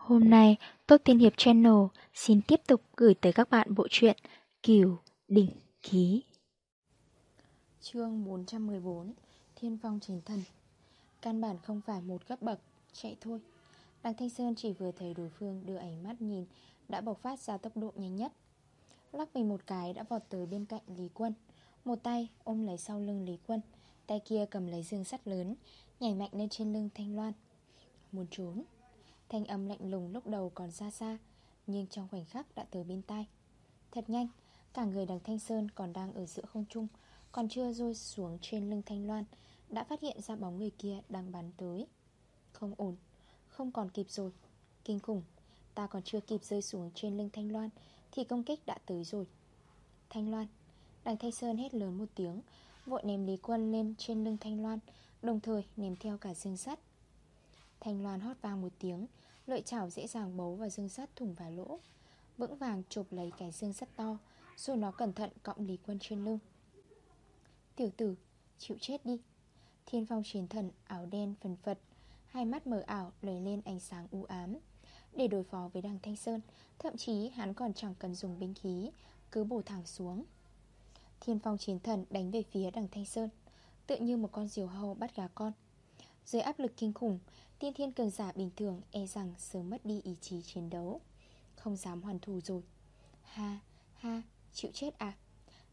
Hôm nay, Tốt Tiên Hiệp Channel xin tiếp tục gửi tới các bạn bộ truyện Kiều Đỉnh Ký. Chương 414 Thiên Phong Chiến Thần Căn bản không phải một cấp bậc, chạy thôi. Đằng Thanh Sơn chỉ vừa thấy đối phương đưa ánh mắt nhìn đã bộc phát ra tốc độ nhanh nhất. Lắc mình một cái đã vọt tới bên cạnh Lý Quân. Một tay ôm lấy sau lưng Lý Quân, tay kia cầm lấy dương sắt lớn, nhảy mạnh lên trên lưng Thanh Loan. Muốn trốn. Thanh âm lạnh lùng lúc đầu còn xa xa, Nhưng trong khoảnh khắc đã tới bên tai. Thật nhanh, Cả người đằng Thanh Sơn còn đang ở giữa không trung, Còn chưa rơi xuống trên lưng Thanh Loan, Đã phát hiện ra bóng người kia đang bắn tới. Không ổn, Không còn kịp rồi. Kinh khủng, Ta còn chưa kịp rơi xuống trên lưng Thanh Loan, Thì công kích đã tới rồi. Thanh Loan, Đằng Thanh Sơn hét lớn một tiếng, Vội ném Lý Quân lên trên lưng Thanh Loan, Đồng thời ném theo cả dương sắt. Thanh Loan hót vang một tiếng Lợi chảo dễ dàng bấu vào dương sắt thủng vào lỗ. Vững vàng chụp lấy cái dương sắt to Rồi nó cẩn thận cọng Lý Quân trên lưng. Tiểu tử, chịu chết đi. Thiên phong chiến thần áo đen phần phật Hai mắt mở ảo lấy lên ánh sáng u ám. Để đối phó với đằng Thanh Sơn Thậm chí hắn còn chẳng cần dùng binh khí Cứ bổ thẳng xuống. Thiên phong chiến thần đánh về phía đằng Thanh Sơn Tự như một con diều hâu bắt gà con. Dưới áp lực kinh khủng Tiên thiên cường giả bình thường e rằng sớm mất đi ý chí chiến đấu. Không dám hoàn thủ rồi. Ha, ha, chịu chết à?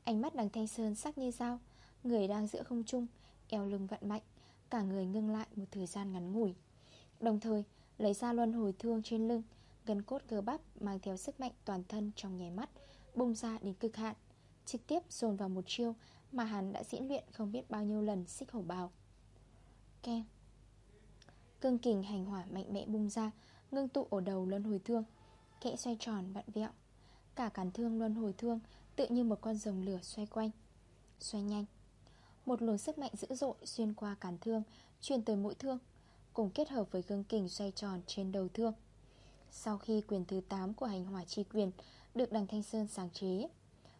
Ánh mắt đằng Thanh Sơn sắc như dao Người đang giữa không trung Eo lưng vận mạnh Cả người ngưng lại một thời gian ngắn ngủi. Đồng thời lấy ra luân hồi thương trên lưng Gần cốt cơ bắp mang theo sức mạnh toàn thân trong nháy mắt Bùng ra đến cực hạn Trực tiếp dồn vào một chiêu Mà hắn đã diễn luyện không biết bao nhiêu lần xích hổ bào. Ken Cương kình hành hỏa mạnh mẽ bung ra Ngưng tụ ở đầu luân hồi thương Kẽ xoay tròn vặn vẹo. Cả cán thương luân hồi thương Tự như một con rồng lửa xoay quanh Xoay nhanh. Một luồng sức mạnh dữ dội xuyên qua cán thương Truyền tới mũi thương Cùng kết hợp với gương kình xoay tròn trên đầu thương. Sau khi quyền thứ 8 của hành hỏa chi quyền Được đằng Thanh Sơn sáng chế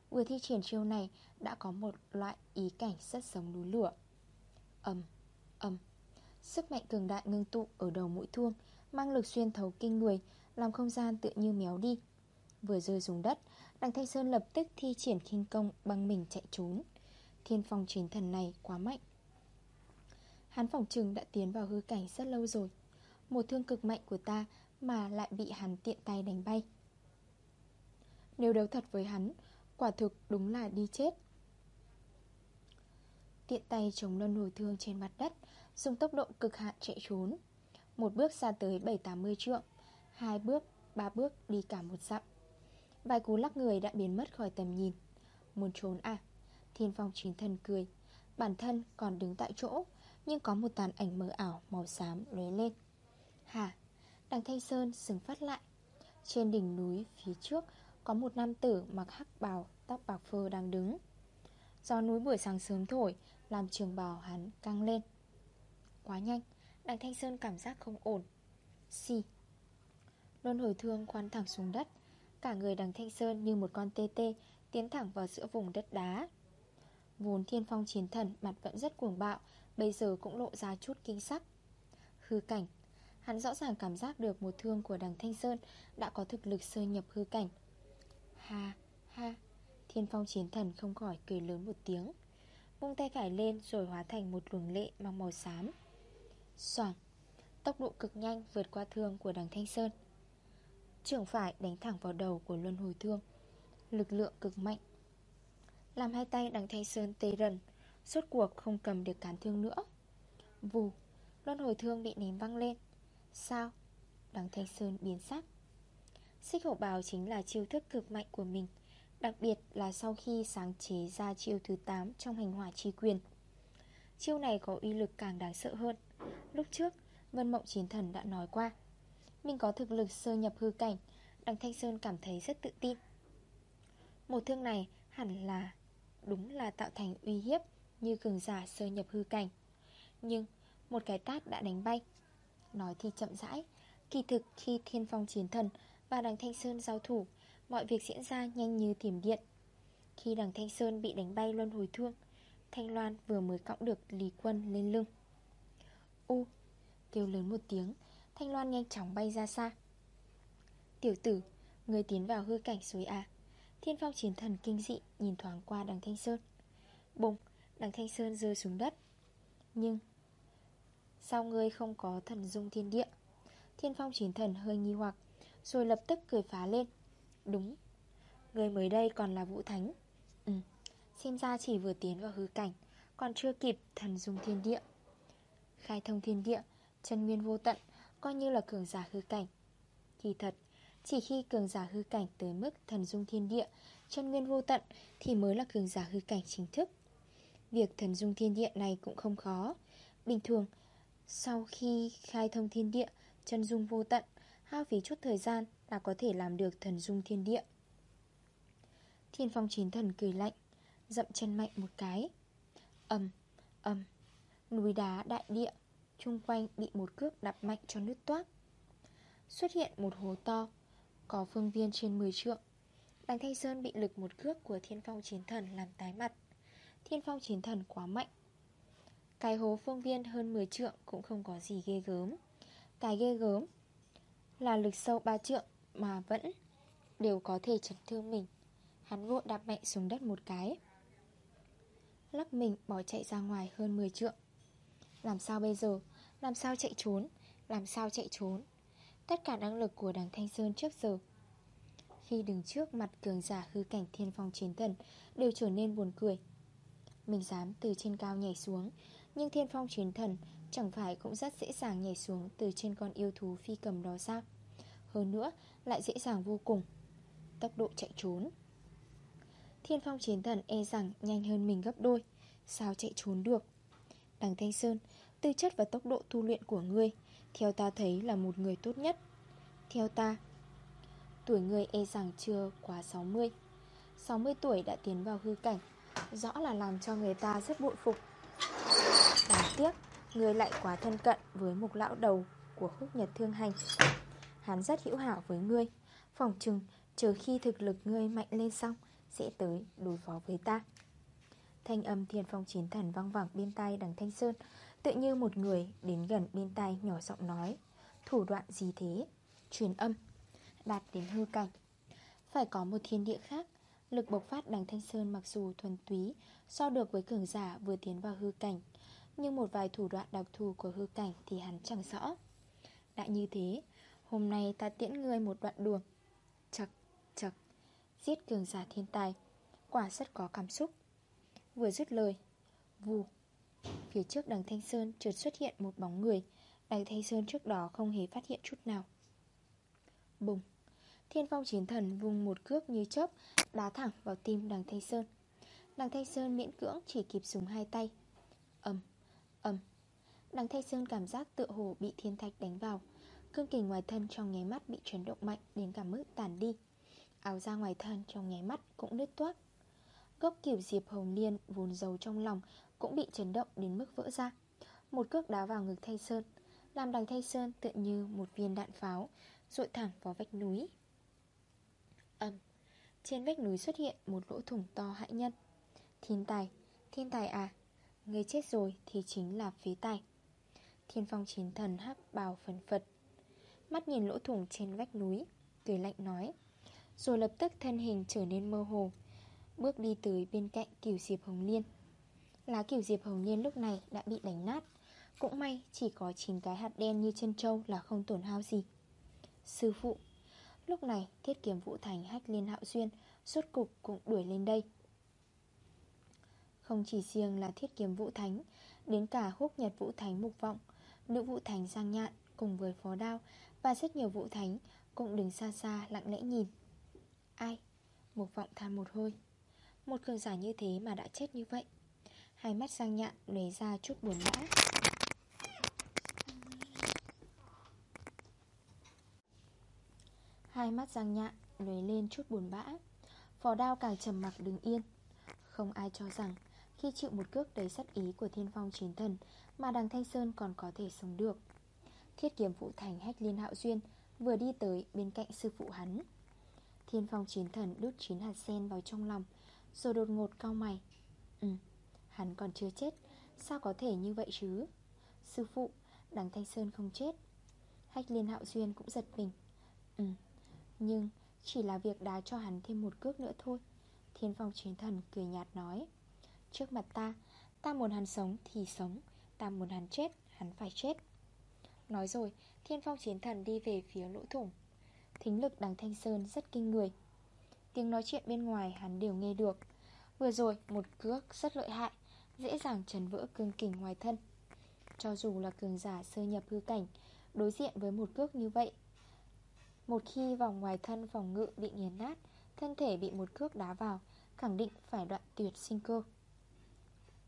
Vừa thi triển chiêu này Đã có một loại ý cảnh rất giống núi lửa. Âm, âm Sức mạnh cường đại ngưng tụ ở đầu mũi thương, Mang lực xuyên thấu kinh người, Làm không gian tự như méo đi. Vừa rơi xuống đất, Đằng Thanh Sơn lập tức thi triển khinh công băng mình chạy trốn. Thiên phong chiến thần này quá mạnh. Hắn phòng trừng đã tiến vào hư cảnh rất lâu rồi. Một thương cực mạnh của ta Mà lại bị hắn tiện tay đánh bay. Nếu đấu thật với hắn, Quả thực đúng là đi chết. Tiện tay chống luân hồi thương trên mặt đất Dùng tốc độ cực hạn chạy trốn. Một bước xa tới 7-80 trượng. Hai bước, ba bước đi cả một dặm. Vài cú lắc người đã biến mất khỏi tầm nhìn. Muốn trốn à? Thiên phong chính thần cười. Bản thân còn đứng tại chỗ Nhưng có một tàn ảnh mờ ảo màu xám lóe lên. Hà Đằng Thanh Sơn sừng phát lại. Trên đỉnh núi phía trước Có một nam tử mặc hắc bào Tóc bạc phơ đang đứng. Do núi buổi sáng sớm thổi Làm trường bào hắn căng lên. Quá nhanh, Đằng Thanh Sơn cảm giác không ổn. Xì. Luân hồi thương khoan thẳng xuống đất, Cả người đằng Thanh Sơn như một con tê tê Tiến thẳng vào giữa vùng đất đá. Vốn thiên phong chiến thần, Mặt vẫn rất cuồng bạo, Bây giờ cũng lộ ra chút kinh sắc. Hư cảnh. Hắn rõ ràng cảm giác được một thương của đằng Thanh Sơn Đã có thực lực sơ nhập hư cảnh. Ha ha. Thiên phong chiến thần không khỏi cười lớn một tiếng. Bung tay phải lên rồi hóa thành một luồng lệ mang màu xám. Soảng Tốc độ cực nhanh vượt qua thương của đằng Thanh Sơn. Trường phải đánh thẳng vào đầu của luân hồi thương. Lực lượng cực mạnh. Làm hai tay đằng Thanh Sơn tê rần, Suốt cuộc không cầm được cán thương nữa. Vù, Luân hồi thương bị ném văng lên. Sao? Đằng Thanh Sơn biến sắc. Xích hổ bào chính là chiêu thức cực mạnh của mình, Đặc biệt là sau khi sáng chế ra chiêu thứ 8 trong hành hỏa chi quyền. Chiêu này có uy lực càng đáng sợ hơn. Lúc trước, Vân Mộng Chiến Thần đã nói qua. Mình có thực lực sơ nhập hư cảnh, Đằng Thanh Sơn cảm thấy rất tự tin. Một thương này hẳn là, Đúng là tạo thành uy hiếp Như cường giả sơ nhập hư cảnh. Nhưng một cái tát đã đánh bay. Nói thì chậm rãi, Kỳ thực khi Thiên Phong Chiến Thần Và đằng Thanh Sơn giao thủ, Mọi việc diễn ra nhanh như thiểm điện. Khi đằng Thanh Sơn bị đánh bay luân hồi thương, Thanh Loan vừa mới cõng được Lý Quân lên lưng. U Kêu lớn một tiếng, Thanh Loan nhanh chóng bay ra xa. Tiểu tử, Người tiến vào hư cảnh suối à? Thiên phong chiến thần kinh dị Nhìn thoáng qua đằng Thanh Sơn. Bùng, Đằng Thanh Sơn rơi xuống đất. Nhưng, Sao ngươi không có thần dung thiên địa? Thiên phong chiến thần hơi nghi hoặc, Rồi lập tức cười phá lên. Đúng, Người mới đây còn là vũ thánh. Ừ Xem ra chỉ vừa tiến vào hư cảnh, Còn chưa kịp thần dung thiên địa. Khai thông thiên địa Chân nguyên vô tận Coi như là cường giả hư cảnh. Kỳ thật Chỉ khi cường giả hư cảnh tới mức thần dung thiên địa Chân nguyên vô tận Thì mới là cường giả hư cảnh chính thức. Việc thần dung thiên địa này cũng không khó. Bình thường Sau khi khai thông thiên địa Chân dung vô tận Hao phí chút thời gian là có thể làm được thần dung thiên địa. Thiên phong chín thần cười lạnh Dậm chân mạnh một cái. Âm, âm Núi đá đại địa Trung quanh bị một cước đạp mạnh cho nứt toát Xuất hiện một hồ to, Có phương viên trên 10 trượng. Đằng Thanh Sơn bị lực một cước của thiên phong chiến thần làm tái mặt. Thiên phong chiến thần quá mạnh. Cái hố phương viên hơn 10 trượng cũng không có gì ghê gớm. Cái ghê gớm Là lực sâu 3 trượng mà vẫn đều có thể chấn thương mình. Hắn vội đạp mạnh xuống đất một cái. Lắc mình bỏ chạy ra ngoài hơn 10 trượng. Làm sao bây giờ? Làm sao chạy trốn? Làm sao chạy trốn? Tất cả năng lực của đằng Thanh Sơn trước giờ. Khi đứng trước mặt cường giả hư cảnh thiên phong chiến thần, Đều trở nên buồn cười. Mình dám từ trên cao nhảy xuống, Nhưng thiên phong chiến thần Chẳng phải cũng rất dễ dàng nhảy xuống Từ trên con yêu thú phi cầm đó sao Hơn nữa, lại dễ dàng vô cùng. Tốc độ chạy trốn. Thiên phong chiến thần e rằng nhanh hơn mình gấp đôi. Sao chạy trốn được? Đằng Thanh Sơn, Tư chất và tốc độ tu luyện của ngươi, Theo ta thấy là một người tốt nhất. Theo ta, Tuổi ngươi e rằng chưa quá 60 60 tuổi đã tiến vào hư cảnh, Rõ là làm cho người ta rất bội phục. Đáng tiếc, Ngươi lại quá thân cận với một lão đầu Của húc nhật thương hành. Hắn rất hữu hảo với ngươi. Phòng chừng, chờ khi thực lực ngươi mạnh lên xong, Sẽ tới đối phó với ta. Thanh âm thiên phong chiến thần vang vẳng bên tai đằng Thanh Sơn Tự như một người đến gần bên tai nhỏ giọng nói Thủ đoạn gì thế? Truyền âm. Đạt đến hư cảnh. Phải có một thiên địa khác Lực bộc phát đằng Thanh Sơn mặc dù thuần túy So được với cường giả vừa tiến vào hư cảnh Nhưng một vài thủ đoạn đặc thù của hư cảnh Thì hắn chẳng rõ. Đã như thế Hôm nay ta tiễn ngươi một đoạn đường. Chật, chật Giết cường giả thiên tài Quả rất có cảm xúc. Vừa dứt lời. Vù. Phía trước đằng Thanh Sơn chợt xuất hiện một bóng người. Đằng Thanh Sơn trước đó không hề phát hiện chút nào. Bùng. Thiên phong chiến thần vùng một cước như chớp, Đá thẳng vào tim đằng Thanh Sơn. Đằng Thanh Sơn miễn cưỡng chỉ kịp dùng hai tay. Ẩm Ẩm Đằng Thanh Sơn cảm giác tựa hồ bị thiên thạch đánh vào. Cương kình ngoài thân trong nháy mắt bị chuyển động mạnh đến cả mức tàn đi. Áo da ngoài thân trong nháy mắt cũng nứt toát Gốc kiểu diệp hồng liên vốn giấu trong lòng Cũng bị chấn động đến mức vỡ ra. Một cước đá vào ngực Thanh Sơn, Làm đằng Thanh Sơn tự như một viên đạn pháo, Rội thẳng vào vách núi. Âm Trên vách núi xuất hiện một lỗ thủng to hại nhân. Thiên tài Thiên tài à Người chết rồi thì chính là phế tài. Thiên phong chiến thần hắc bào phần phật, Mắt nhìn lỗ thủng trên vách núi, Cười lạnh nói, Rồi lập tức thân hình trở nên mơ hồ. Bước đi tới bên cạnh kiểu diệp hồng liên. Lá kiểu diệp hồng liên lúc này đã bị đánh nát. Cũng may, chỉ có 9 cái hạt đen như chân trâu là không tổn hao gì. Sư phụ, Lúc này thiết kiếm vũ thành, hách liên hạo duyên Suốt cục cũng đuổi lên đây. Không chỉ riêng là thiết kiếm vũ thánh, Đến cả húc nhật vũ thánh mục vọng, Nữ vũ thánh giang nhạn cùng với phó đao Và rất nhiều vũ thánh cũng đứng xa xa lặng lẽ nhìn. Ai? Mục vọng than một hơi. Một cường giả như thế mà đã chết như vậy. Hai mắt giang nhạn lấy ra chút buồn bã. Hai mắt giang nhạn lấy lên chút buồn bã. Phò đao càng trầm mặc đứng yên. Không ai cho rằng, Khi chịu một cước đầy sắt ý của thiên phong chiến thần Mà đằng Thanh Sơn còn có thể sống được. Thiết kiếm phụ thành hách liên hạo duyên, Vừa đi tới bên cạnh sư phụ hắn. Thiên phong chiến thần đút chín hạt sen vào trong lòng rồi đột ngột cao mày. Ừ, hắn còn chưa chết. Sao có thể như vậy chứ? Sư phụ, đằng Thanh Sơn không chết. Hách liên hạo duyên cũng giật mình. Ừ, Nhưng chỉ là việc đá cho hắn thêm một cước nữa thôi. Thiên phong chiến thần cười nhạt nói. Trước mặt ta Ta muốn hắn sống thì sống. Ta muốn hắn chết hắn phải chết. Nói rồi Thiên phong chiến thần đi về phía lỗ thủng. Thính lực đằng Thanh Sơn rất kinh người. Tiếng nói chuyện bên ngoài hắn đều nghe được. Vừa rồi, một cước rất lợi hại, Dễ dàng chấn vỡ cương kình ngoài thân. Cho dù là cường giả sơ nhập hư cảnh, Đối diện với một cước như vậy, Một khi vòng ngoài thân phòng ngự bị nghiền nát, Thân thể bị một cước đá vào, Khẳng định phải đoạn tuyệt sinh cơ.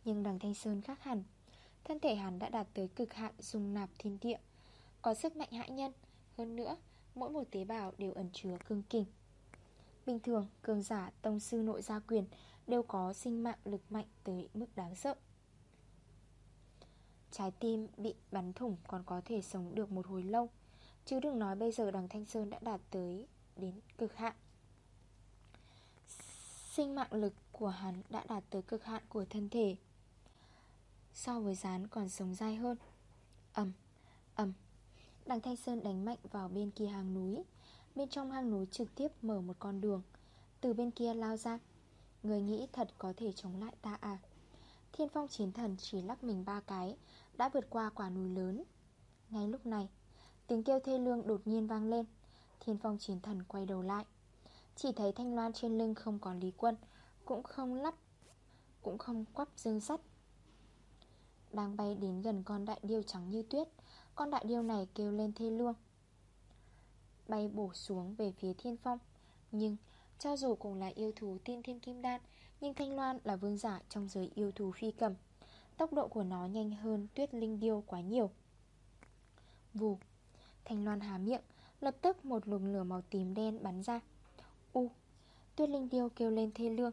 Nhưng đằng Thanh Sơn khác hẳn, Thân thể hắn đã đạt tới cực hạn dùng nạp thiên địa, Có sức mạnh hại nhân. Hơn nữa, Mỗi một tế bào đều ẩn chứa cương kình. Bình thường, cường giả, tông sư nội gia quyền Đều có sinh mạng lực mạnh tới mức đáng sợ. Trái tim bị bắn thủng còn có thể sống được một hồi lâu Chứ đừng nói bây giờ đằng Thanh Sơn đã đạt tới đến cực hạn. Sinh mạng lực của hắn đã đạt tới cực hạn của thân thể So với rán còn sống dai hơn. Ẩm, Ẩm Đằng Thanh Sơn đánh mạnh vào bên kia hàng núi Bên trong hang núi trực tiếp mở một con đường. Từ bên kia lao ra. Người nghĩ thật có thể chống lại ta à? Thiên phong chiến thần chỉ lắc mình ba cái, Đã vượt qua quả núi lớn. Ngay lúc này, Tiếng kêu thê lương đột nhiên vang lên. Thiên phong chiến thần quay đầu lại. Chỉ thấy thanh loan trên lưng không có lý quân, Cũng không lắp, Cũng không quắp dương sắt. Đang bay đến gần con đại điêu trắng như tuyết, Con đại điêu này kêu lên thê lương. Bay bổ xuống về phía thiên phong. Nhưng, cho dù cùng là yêu thú tiên thiên kim đan, Nhưng Thanh Loan là vương giả trong giới yêu thú phi cầm. Tốc độ của nó nhanh hơn tuyết linh điêu quá nhiều. Vù, Thanh Loan há miệng, Lập tức một luồng lửa màu tím đen bắn ra. U, Tuyết linh điêu kêu lên thê lương,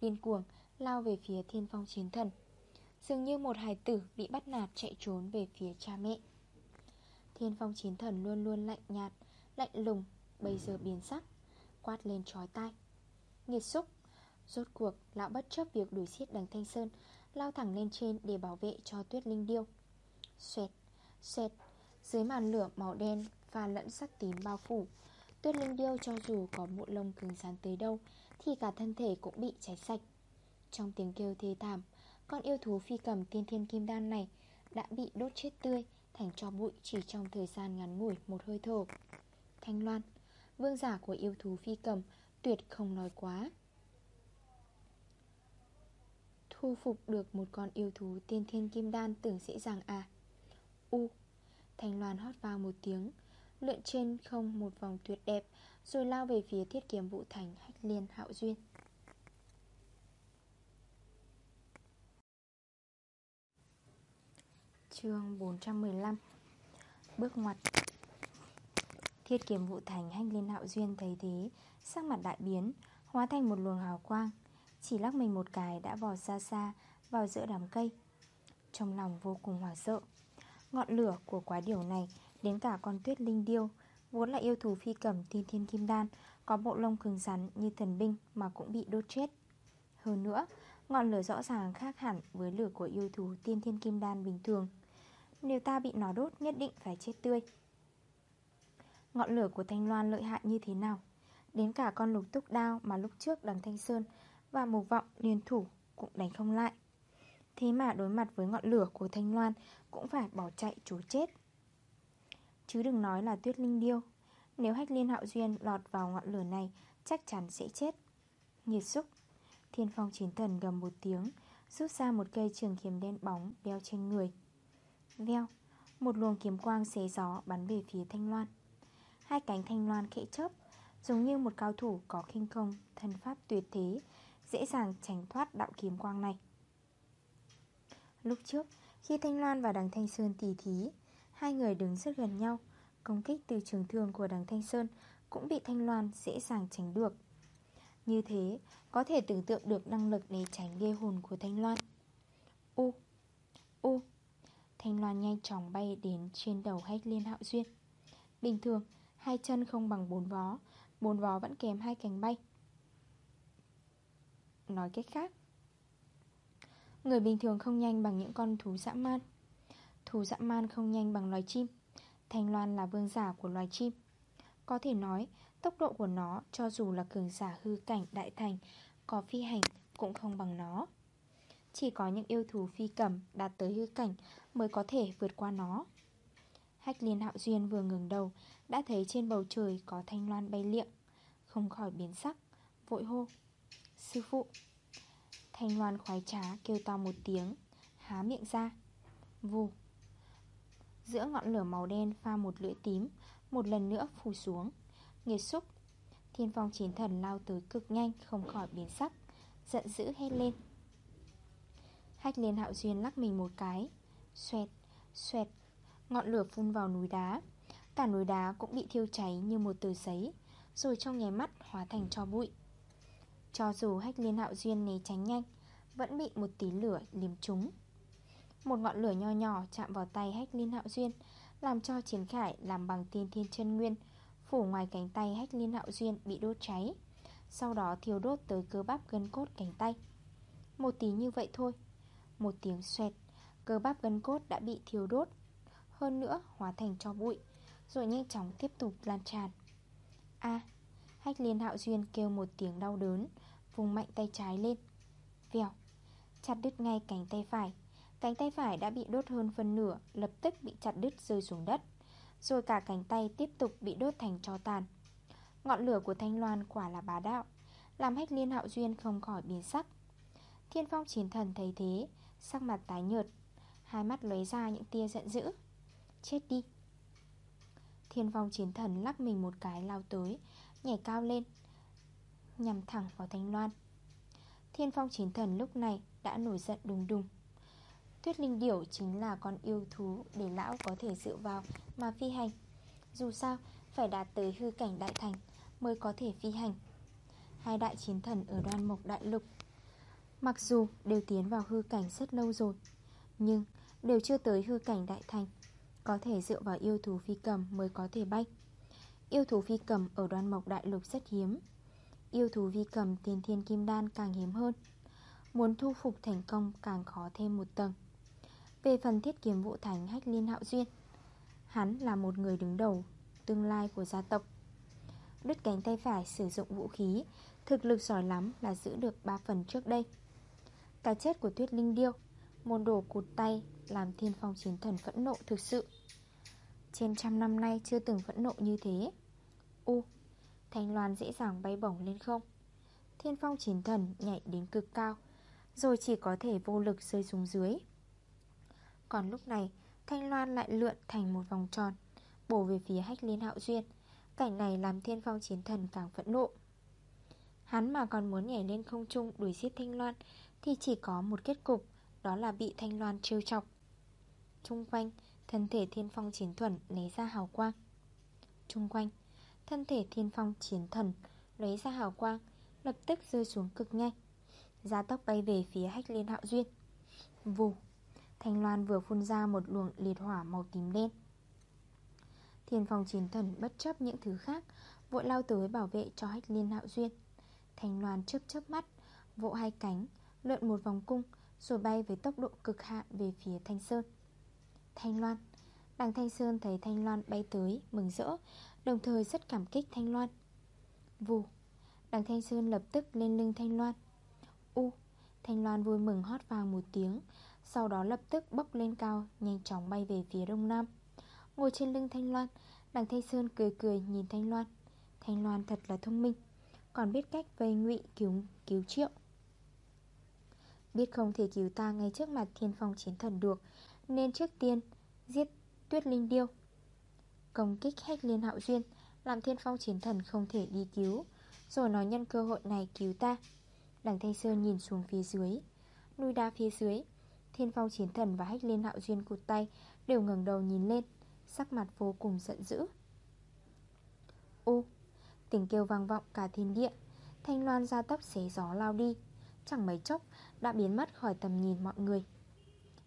Điên cuồng, lao về phía thiên phong chiến thần. Dường như một hài tử bị bắt nạt chạy trốn về phía cha mẹ. Thiên phong chiến thần luôn luôn lạnh nhạt Lạnh lùng, Bây giờ biến sắc, Quát lên trói tai. Nghiệt xúc, Rốt cuộc lão bất chấp việc đuổi xiết đằng Thanh Sơn, Lao thẳng lên trên để bảo vệ cho tuyết linh điêu. Xoẹt Xoẹt, Dưới màn lửa màu đen và lẫn sắc tím bao phủ, Tuyết linh điêu cho dù có bộ lông cứng rắn tới đâu, Thì cả thân thể cũng bị cháy sạch. Trong tiếng kêu thê thảm, Con yêu thú phi cầm tiên thiên kim đan này Đã bị đốt chết tươi, Thành cho bụi chỉ trong thời gian ngắn ngủi một hơi thở. Thanh Loan. Vương giả của yêu thú phi cầm, Tuyệt không nói quá. Thu phục được một con yêu thú tiên thiên kim đan tưởng dễ dàng à? U. Thanh Loan hót vào một tiếng, Lượn trên không một vòng tuyệt đẹp, Rồi lao về phía thiết kiếm vụ thành, hách liên hạo duyên. Chương 415 Bước ngoặt. Thiết kiếm vụ thành hanh liên hạo duyên thấy thế, Sắc mặt đại biến, Hóa thành một luồng hào quang. Chỉ lắc mình một cái đã vò xa xa, Vào giữa đám cây. Trong lòng vô cùng hoảng sợ. Ngọn lửa của quái điều này Đến cả con tuyết linh điêu, Vốn là yêu thú phi cẩm tiên thiên kim đan, Có bộ lông cứng rắn như thần binh Mà cũng bị đốt chết. Hơn nữa, Ngọn lửa rõ ràng khác hẳn với lửa của yêu thú tiên thiên kim đan bình thường. Nếu ta bị nó đốt, nhất định phải chết tươi. Ngọn lửa của Thanh Loan lợi hại như thế nào? Đến cả con lục túc đao mà lúc trước đằng Thanh Sơn Và mục vọng liên thủ cũng đánh không lại. Thế mà đối mặt với ngọn lửa của Thanh Loan Cũng phải bỏ chạy trốn chết. Chứ đừng nói là tuyết linh điêu. Nếu hách liên hạo duyên lọt vào ngọn lửa này, Chắc chắn sẽ chết. Nhiệt xúc, Thiên phong chiến thần gầm một tiếng, Rút ra một cây trường kiếm đen bóng đeo trên người. Veo, Một luồng kiếm quang xé gió bắn về phía Thanh Loan. Hai cánh thanh loan khẽ chớp, Giống như một cao thủ có kinh công Thân pháp tuyệt thế, Dễ dàng tránh thoát đạo kiếm quang này. Lúc trước, Khi Thanh Loan và đằng Thanh Sơn tỉ thí, Hai người đứng rất gần nhau, Công kích từ trường thương của đằng Thanh Sơn Cũng bị Thanh Loan dễ dàng tránh được. Như thế, Có thể tưởng tượng được năng lực để tránh ghê hồn của Thanh Loan. U U, Thanh Loan nhanh chóng bay đến trên đầu hách liên hạo duyên. Bình thường Hai chân không bằng bốn vó. Bốn vó vẫn kèm hai cánh bay. Nói cách khác, Người bình thường không nhanh bằng những con thú dã man. Thú dã man không nhanh bằng loài chim. Thanh Loan là vương giả của loài chim. Có thể nói, Tốc độ của nó, cho dù là cường giả hư cảnh, đại thành, Có phi hành cũng không bằng nó. Chỉ có những yêu thú phi cầm đạt tới hư cảnh Mới có thể vượt qua nó. Hách liên hạo duyên vừa ngừng đầu đã thấy trên bầu trời có thanh loan bay liệng Không khỏi biến sắc Vội hô Sư phụ. Thanh loan khoái trá kêu to một tiếng Há miệng ra Vù. Giữa ngọn lửa màu đen pha một lưỡi tím Một lần nữa phủ xuống. Nghiệt xúc Thiên phong chiến thần lao tới cực nhanh Không khỏi biến sắc Giận dữ hét lên. Hách liên hạo duyên lắc mình một cái Xoẹt, xoẹt Ngọn lửa phun vào núi đá. Cả núi đá cũng bị thiêu cháy như một tờ giấy, Rồi trong nháy mắt hóa thành cho bụi. Cho dù hách liên hạo duyên né tránh nhanh, Vẫn bị một tí lửa liếm trúng. Một ngọn lửa nho nhỏ chạm vào tay hách liên hạo duyên, Làm cho chiến khải làm bằng tiên thiên chân nguyên, Phủ ngoài cánh tay hách liên hạo duyên bị đốt cháy, Sau đó thiêu đốt tới cơ bắp gân cốt cánh tay. Một tí như vậy thôi. Một tiếng xoẹt, Cơ bắp gân cốt đã bị thiêu đốt, Hơn nữa hóa thành cho bụi. Rồi nhanh chóng tiếp tục lan tràn. A. Hách liên hạo duyên kêu một tiếng đau đớn, Vùng mạnh tay trái lên. Vèo. Chặt đứt ngay cánh tay phải. Cánh tay phải đã bị đốt hơn phân nửa, Lập tức bị chặt đứt rơi xuống đất. Rồi cả cánh tay tiếp tục bị đốt thành cho tàn. Ngọn lửa của Thanh Loan quả là bá đạo, Làm hách liên hạo duyên không khỏi biến sắc. Thiên phong chiến thần thấy thế, Sắc mặt tái nhợt, Hai mắt lấy ra những tia giận dữ. Chết đi. Thiên phong chiến thần lắc mình một cái lao tới, Nhảy cao lên, Nhằm thẳng vào Thanh Loan. Thiên phong chiến thần lúc này đã nổi giận đùng đùng. Tuyết linh điểu chính là con yêu thú Để lão có thể dựa vào mà phi hành. Dù sao, phải đạt tới hư cảnh đại thành Mới có thể phi hành. Hai đại chiến thần ở đoan mộc đại lục Mặc dù đều tiến vào hư cảnh rất lâu rồi, Nhưng đều chưa tới hư cảnh đại thành. Có thể dựa vào yêu thú phi cầm mới có thể bay. Yêu thú phi cầm ở đoan mộc đại lục rất hiếm. Yêu thú phi cầm tiền thiên kim đan càng hiếm hơn. Muốn thu phục thành công càng khó thêm một tầng. Về phần thiết kiếm vụ thánh hách liên hạo duyên, Hắn là một người đứng đầu Tương lai của gia tộc. Đứt cánh tay phải sử dụng vũ khí, Thực lực giỏi lắm là giữ được 3 phần trước đây. Cái chết của tuyết linh điêu, Môn đồ cụt tay Làm thiên phong chiến thần phẫn nộ thực sự. Trên trăm năm nay chưa từng phẫn nộ như thế. U, Thanh loan dễ dàng bay bổng lên không? Thiên phong chiến thần nhảy đến cực cao, Rồi chỉ có thể vô lực rơi xuống dưới. Còn lúc này, Thanh Loan lại lượn thành một vòng tròn, Bổ về phía hách liên hạo duyên. Cảnh này làm thiên phong chiến thần càng phẫn nộ. Hắn mà còn muốn nhảy lên không trung đuổi giết Thanh Loan Thì chỉ có một kết cục, Đó là bị Thanh Loan trêu chọc. Trung quanh Thân thể thiên phong chiến thuần lấy ra hào quang. Trung quanh, Thân thể thiên phong chiến thần Lấy ra hào quang, Lập tức rơi xuống cực nhanh. Giá tốc bay về phía hách liên hạo duyên. Vù, Thanh Loan vừa phun ra một luồng liệt hỏa màu tím đen. Thiên phong chiến thần bất chấp những thứ khác, Vội lao tới bảo vệ cho hách liên hạo duyên. Thanh Loan chớp chớp mắt, Vỗ hai cánh, Lượn một vòng cung, Rồi bay với tốc độ cực hạn về phía Thanh Sơn. Thanh Loan. Đằng Thanh Sơn thấy Thanh Loan bay tới Mừng rỡ Đồng thời rất cảm kích Thanh Loan. Vù. Đằng Thanh Sơn lập tức lên lưng Thanh Loan. U. Thanh Loan vui mừng hót vàng một tiếng sau đó lập tức bốc lên cao Nhanh chóng bay về phía đông nam. Ngồi trên lưng Thanh Loan Đằng Thanh Sơn cười cười nhìn Thanh Loan. Thanh Loan thật là thông minh Còn biết cách vây ngụy cứu, cứu triệu. Biết không thể cứu ta ngay trước mặt thiên phong chiến thần được nên trước tiên Giết tuyết linh điêu. Công kích hách liên hạo duyên Làm thiên phong chiến thần không thể đi cứu, Rồi nói nhân cơ hội này cứu ta. Đằng Thanh Sơn nhìn xuống phía dưới, Núi đá phía dưới, Thiên phong chiến thần và hách liên hạo duyên cụt tay Đều ngẩng đầu nhìn lên, Sắc mặt vô cùng giận dữ. Ô Tiếng kêu vang vọng cả thiên địa, Thanh loan ra tóc xé gió lao đi, Chẳng mấy chốc đã biến mất khỏi tầm nhìn mọi người.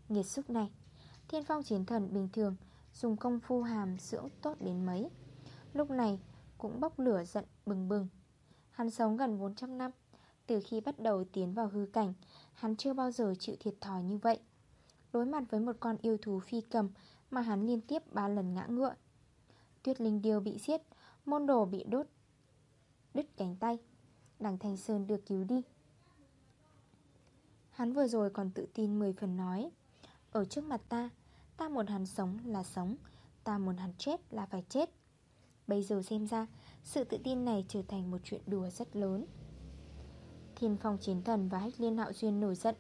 Nghiệt xúc này Thiên phong chiến thần bình thường, Dùng công phu hàm dưỡng tốt đến mấy. Lúc này, cũng bốc lửa giận bừng bừng. Hắn sống gần 400 năm, Từ khi bắt đầu tiến vào hư cảnh, Hắn chưa bao giờ chịu thiệt thòi như vậy. Đối mặt với một con yêu thú phi cầm Mà hắn liên tiếp 3 lần ngã ngựa, Tuyết linh điêu bị giết, Môn đồ bị đốt, đứt cánh tay, Đằng Thanh Sơn được cứu đi. Hắn vừa rồi còn tự tin 10 phần nói, Ở trước mặt ta Ta muốn hắn sống là sống Ta muốn hắn chết là phải chết. Bây giờ xem ra Sự tự tin này trở thành một chuyện đùa rất lớn. Thiên phong chiến thần và hách liên hạo duyên nổi giận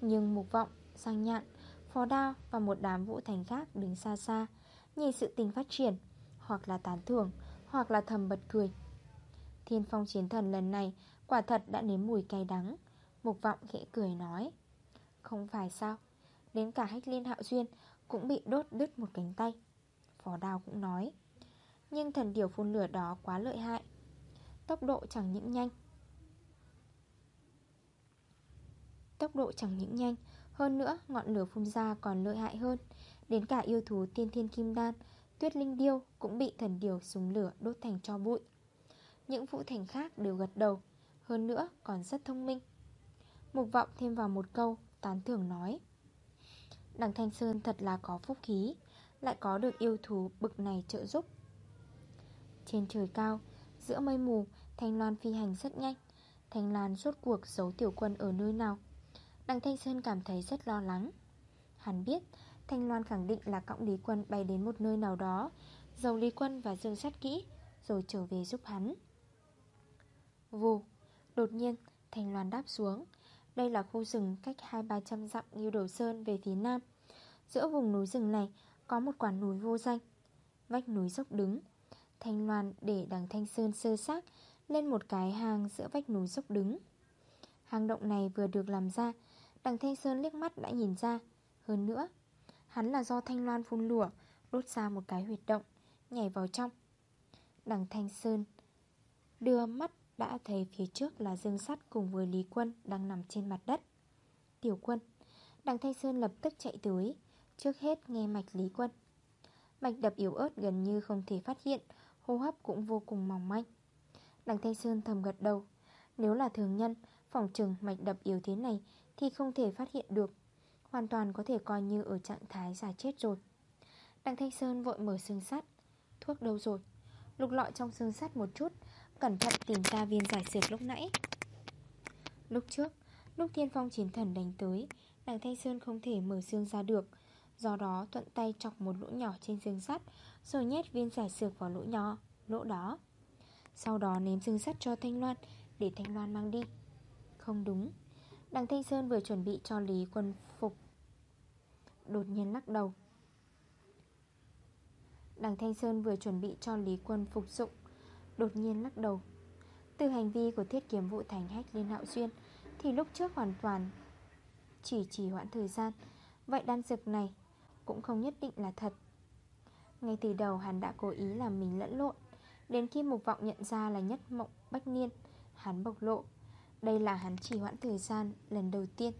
Nhưng mục vọng, sang nhạn, phó đao và một đám vũ thành khác đứng xa xa Nhìn sự tình phát triển Hoặc là tán thưởng Hoặc là thầm bật cười. Thiên phong chiến thần lần này Quả thật đã nếm mùi cay đắng Mục vọng khẽ cười nói Không phải sao Đến cả hách liên hạo duyên cũng bị đốt đứt một cánh tay. Phó đào cũng nói, Nhưng thần điều phun lửa đó quá lợi hại, Tốc độ chẳng những nhanh. Tốc độ chẳng những nhanh, Hơn nữa ngọn lửa phun ra còn lợi hại hơn. Đến cả yêu thú tiên thiên kim đan, Tuyết linh điêu cũng bị thần điều súng lửa đốt thành cho bụi. Những vũ thành khác đều gật đầu, Hơn nữa còn rất thông minh. Mục vọng thêm vào một câu, Tán thưởng nói Đằng Thanh Sơn thật là có phúc khí, Lại có được yêu thú bực này trợ giúp. Trên trời cao, Giữa mây mù, Thanh Loan phi hành rất nhanh. Thanh Loan suốt cuộc giấu tiểu quân ở nơi nào? Đằng Thanh Sơn cảm thấy rất lo lắng. Hắn biết, Thanh Loan khẳng định là cộng Lý Quân bay đến một nơi nào đó Giấu Lý Quân và dương sát kỹ, Rồi trở về giúp hắn. Vù, Đột nhiên, Thanh Loan đáp xuống. Đây là khu rừng cách 2-300 dặm như Đầu Sơn về phía nam. Giữa vùng núi rừng này Có một quả núi vô danh, Vách núi dốc đứng, Thanh Loan để đằng Thanh Sơn sơ xác, Lên một cái hang giữa vách núi dốc đứng. Hang động này vừa được làm ra, Đằng Thanh Sơn liếc mắt đã nhìn ra. Hơn nữa, Hắn là do Thanh Loan phun lửa, Đốt ra một cái huyệt động, Nhảy vào trong. Đằng Thanh Sơn Đưa mắt đã thấy phía trước là Dương Sắt cùng với Lý Quân đang nằm trên mặt đất. Tiểu quân, Đằng Thanh Sơn lập tức chạy tới, Trước hết nghe mạch Lý Quân. Mạch đập yếu ớt gần như không thể phát hiện, Hô hấp cũng vô cùng mỏng manh. Đằng Thanh Sơn thầm gật đầu, Nếu là thường nhân, Phòng trừng mạch đập yếu thế này Thì không thể phát hiện được, Hoàn toàn có thể coi như ở trạng thái giả chết rồi. Đằng Thanh Sơn vội mở xương sắt, Thuốc đâu rồi? Lục lọi trong xương sắt một chút Cẩn thận tìm ra viên giải dược lúc nãy. Lúc trước, Lúc thiên phong chiến thần đánh tới Đằng Thanh Sơn không thể mở xương ra được. Do đó, thuận tay chọc một lỗ nhỏ trên xương sắt, Rồi nhét viên giải dược vào lỗ nhỏ, Lỗ đó. Sau đó ném xương sắt cho Thanh Loan, Để Thanh Loan mang đi. Không đúng. Đằng Thanh Sơn vừa chuẩn bị cho Lý Quân phục, Đột nhiên lắc đầu. Đằng Thanh Sơn vừa chuẩn bị cho Lý Quân phục dụng Đột nhiên lắc đầu. Từ hành vi của thiết kiếm vụ thành hách lên hạo xuyên Thì lúc trước hoàn toàn Chỉ chỉ hoãn thời gian. Vậy đan dược này Cũng không nhất định là thật. Ngay từ đầu hắn đã cố ý làm mình lẫn lộn, Đến khi mục vọng nhận ra là nhất mộng bách niên, Hắn bộc lộ. Đây là hắn chỉ hoãn thời gian lần đầu tiên.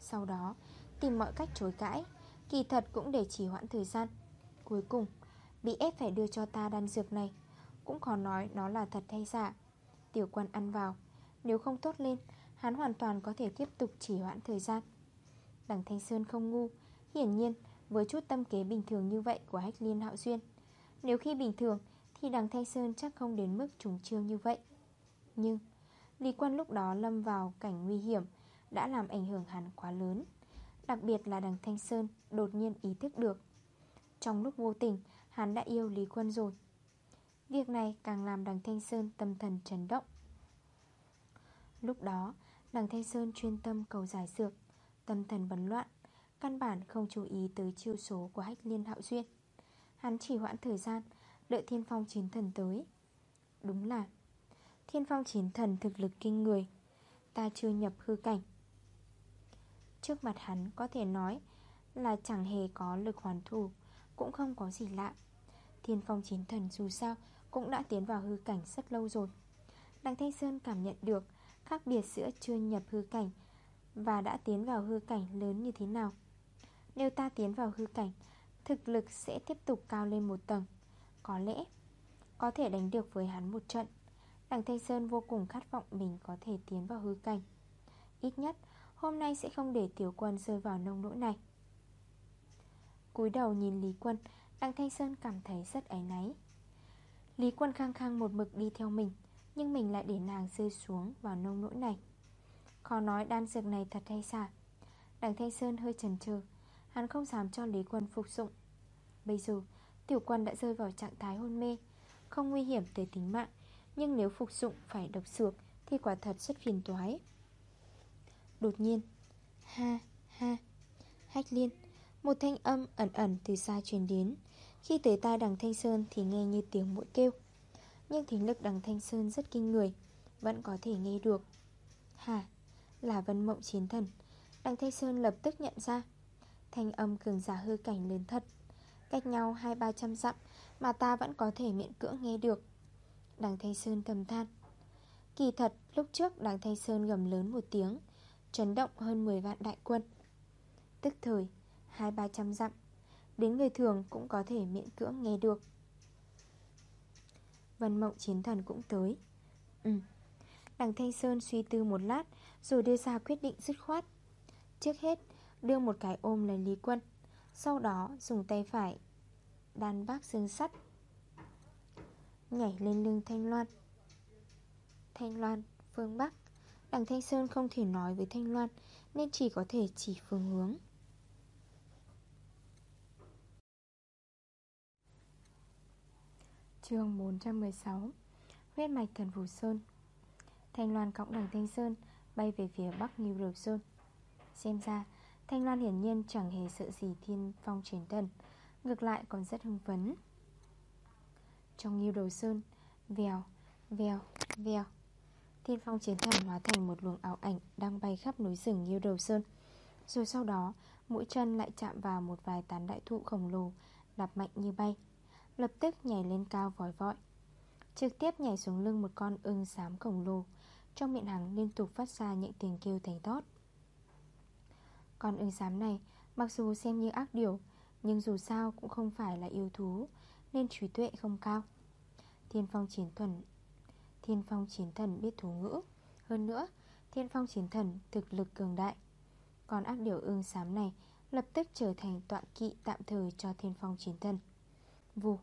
Sau đó, Tìm mọi cách chối cãi, Kỳ thật cũng để chỉ hoãn thời gian. Cuối cùng, Bị ép phải đưa cho ta đan dược này. Cũng khó nói nó là thật hay giả. Tiểu quân ăn vào. Nếu không tốt lên, Hắn hoàn toàn có thể tiếp tục chỉ hoãn thời gian. Đằng Thanh Sơn không ngu. Hiển nhiên, với chút tâm kế bình thường như vậy Của hách liên hạo duyên, Nếu khi bình thường Thì đằng Thanh Sơn chắc không đến mức trùng trương như vậy. Nhưng, Lý quân lúc đó lâm vào cảnh nguy hiểm, Đã làm ảnh hưởng hắn quá lớn. Đặc biệt là đằng Thanh Sơn Đột nhiên ý thức được. Trong lúc vô tình, Hắn đã yêu Lý Quân rồi. Việc này càng làm đằng Thanh Sơn tâm thần chấn động. Lúc đó, Đằng Thanh Sơn chuyên tâm cầu giải dược, Tâm thần bấn loạn, Căn bản không chú ý tới chiêu số của hách liên hạo duyên. Hắn chỉ hoãn thời gian, Đợi thiên phong chiến thần tới. Đúng là, Thiên phong chiến thần thực lực kinh người, Ta chưa nhập hư cảnh. Trước mặt hắn có thể nói Là chẳng hề có lực hoàn thủ, Cũng không có gì lạ. Thiên phong chiến thần dù sao cũng đã tiến vào hư cảnh rất lâu rồi. Đằng Thanh Sơn cảm nhận được Khác biệt giữa chưa nhập hư cảnh Và đã tiến vào hư cảnh lớn như thế nào. Nếu ta tiến vào hư cảnh, Thực lực sẽ tiếp tục cao lên một tầng. Có lẽ Có thể đánh được với hắn một trận. Đằng Thanh Sơn vô cùng khát vọng mình có thể tiến vào hư cảnh. Ít nhất, Hôm nay sẽ không để tiểu quân rơi vào nông nỗi này. Cúi đầu nhìn Lý Quân Đăng Thanh Sơn cảm thấy rất áy náy. Lý Quân khăng khăng một mực đi theo mình, Nhưng mình lại để nàng rơi xuống vào nông nỗi này. Khó nói đan dược này thật hay giả. Đằng Thanh Sơn hơi chần chừ, Hắn không dám cho Lý Quân phục dụng. Bây giờ, tiểu quân đã rơi vào trạng thái hôn mê, Không nguy hiểm tới tính mạng, Nhưng nếu phục dụng phải độc dược Thì quả thật rất phiền toái. Đột nhiên, Ha ha, Hách liên, Một thanh âm ẩn ẩn từ xa truyền đến. Khi tới tai đằng Thanh Sơn thì nghe như tiếng mũi kêu. Nhưng thính lực đằng Thanh Sơn rất kinh người, Vẫn có thể nghe được. Hà, Là vân mộng chiến thần. Đằng Thanh Sơn lập tức nhận ra. Thanh âm cường giả hư cảnh lớn thật, Cách nhau hai ba trăm dặm Mà ta vẫn có thể miễn cưỡng nghe được. Đằng Thanh Sơn thầm than. Kỳ thật, lúc trước đằng Thanh Sơn gầm lớn một tiếng, Chấn động hơn 10 vạn đại quân. Tức thời, Hai ba trăm dặm Đến người thường cũng có thể miễn cưỡng nghe được. Vân mộng chiến thần cũng tới. Ừ. Đằng Thanh Sơn suy tư một lát Rồi đưa ra quyết định dứt khoát. Trước hết đưa một cái ôm lấy Lý Quân Sau đó dùng tay phải Đan bác dương sắt Nhảy lên lưng Thanh Loan. Thanh Loan, phương Bắc. Đằng Thanh Sơn không thể nói với Thanh Loan Nên chỉ có thể chỉ phương hướng. Chương 416 Huyết mạch thần Phù Sơn. Thanh Loan cõng đằng Thanh Sơn Bay về phía Bắc Nghiêu Đầu Sơn. Xem ra Thanh Loan hiển nhiên chẳng hề sợ gì thiên phong chiến thần Ngược lại còn rất hưng phấn. Trong Nghiêu Đầu Sơn Vèo, vèo, vèo Thiên phong chiến thần hóa thành một luồng ảo ảnh Đang bay khắp núi rừng Nghiêu Đầu Sơn. Rồi sau đó Mũi chân lại chạm vào một vài tán đại thụ khổng lồ Đạp mạnh như bay. Lập tức nhảy lên cao vòi vọi. Trực tiếp nhảy xuống lưng một con ưng xám khổng lồ. Trong miệng hắn liên tục phát ra những tiếng kêu thành tót Con ưng xám này, Mặc dù xem như ác điều Nhưng dù sao cũng không phải là yêu thú, Nên trí tuệ không cao. Thiên phong chiến thuần, Thiên phong chiến thần biết thú ngữ. Hơn nữa, Thiên phong chiến thần thực lực cường đại. Còn ác điều ưng xám này Lập tức trở thành tọa kỵ tạm thời cho thiên phong chiến thần. Vù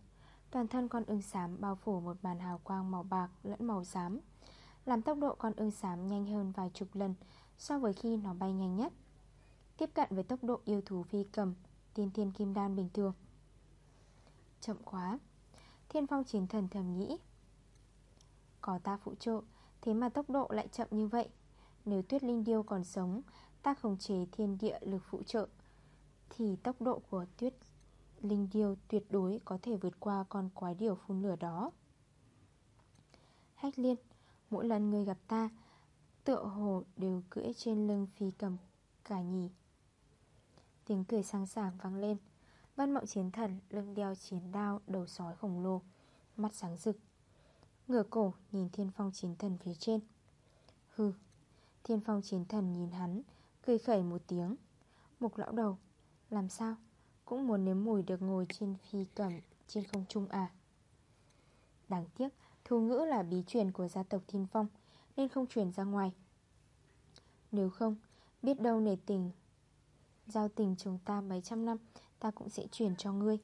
Toàn thân con ưng xám bao phủ một màn hào quang màu bạc lẫn màu xám, Làm tốc độ con ưng xám nhanh hơn vài chục lần So với khi nó bay nhanh nhất. Tiếp cận với tốc độ yêu thú phi cầm, Tiên thiên kim đan bình thường. Chậm quá, Thiên phong chiến thần thầm nghĩ. Có ta phụ trợ, Thế mà tốc độ lại chậm như vậy. Nếu tuyết linh điêu còn sống, Ta khống chế thiên địa lực phụ trợ, Thì tốc độ của tuyết Linh điêu tuyệt đối có thể vượt qua con quái điểu phun lửa đó. Hách liên, Mỗi lần người gặp ta, Tựa hồ đều cưỡi trên lưng phi cầm cả nhì. Tiếng cười sang sảng vang lên. Văn mộng chiến thần, lưng đeo chiến đao, Đầu sói khổng lồ, Mắt sáng rực. Ngửa cổ, nhìn thiên phong chiến thần phía trên. Hừ, Thiên phong chiến thần nhìn hắn, Cười khẩy một tiếng. Mục lão đầu, Làm sao? Cũng muốn nếm mùi được ngồi trên phi cầm Trên không trung à. Đáng tiếc, Thu ngữ là bí truyền của gia tộc Thiên Phong, Nên không truyền ra ngoài. Nếu không, Biết đâu nể tình, Giao tình chúng ta mấy trăm năm, Ta cũng sẽ truyền cho ngươi.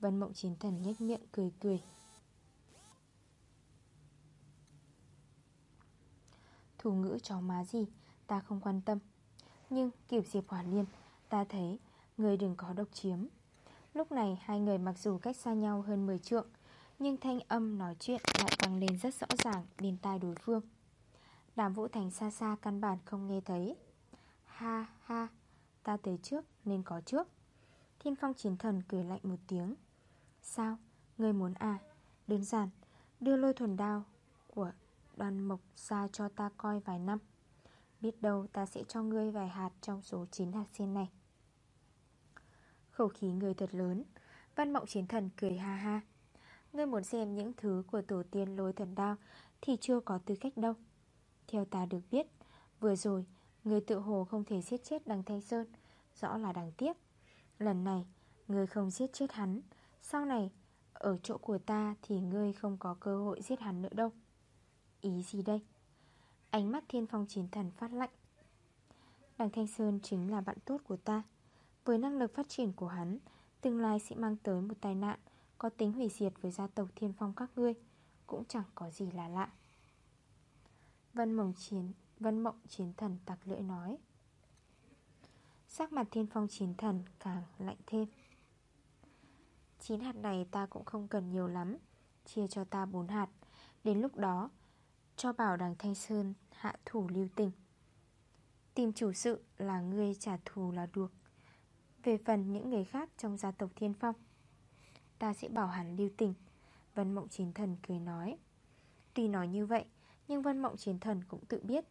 Vân mộng chiến thần nhếch miệng cười cười. Thủ ngữ chó má gì, Ta không quan tâm. Nhưng kiểu diệp hỏa liên, Ta thấy Người đừng có độc chiếm. Lúc này, hai người mặc dù cách xa nhau hơn 10 trượng, Nhưng thanh âm nói chuyện lại vang lên rất rõ ràng bên tai đối phương. Đàm Vũ Thành xa xa căn bản không nghe thấy. Ha ha, Ta tới trước, nên có trước. Thiên phong chiến thần cười lạnh một tiếng. Sao? Người muốn à? Đơn giản, Đưa lôi thuần đao của đoàn mộc ra cho ta coi vài năm. Biết đâu ta sẽ cho ngươi vài hạt trong số 9 hạt sen này. Khẩu khí người thật lớn. Văn mộng chiến thần cười ha ha. Ngươi muốn xem những thứ của tổ tiên lôi thần đao Thì chưa có tư cách đâu. Theo ta được biết, Vừa rồi Người tự hồ không thể giết chết đằng Thanh Sơn, Rõ là đáng tiếc. Lần này, Ngươi không giết chết hắn. Sau này, Ở chỗ của ta thì ngươi không có cơ hội giết hắn nữa đâu. Ý gì đây? Ánh mắt thiên phong chiến thần phát lạnh. Đằng Thanh Sơn chính là bạn tốt của ta với năng lực phát triển của hắn, Tương lai sẽ mang tới một tai nạn Có tính hủy diệt với gia tộc thiên phong các ngươi, Cũng chẳng có gì là lạ. Vân mộng chiến, Vân mộng chiến thần tặc lưỡi nói. Sắc mặt thiên phong chiến thần càng lạnh thêm. Chín hạt này ta cũng không cần nhiều lắm, Chia cho ta 4 hạt. Đến lúc đó, Cho bảo đằng Thanh Sơn hạ thủ lưu tình. Tìm chủ sự là ngươi trả thù là được. Về phần những người khác trong gia tộc Thiên Phong. Ta sẽ bảo hắn lưu tình. Vân Mộng Chiến Thần cười nói. Tuy nói như vậy, Nhưng Vân Mộng Chiến Thần cũng tự biết.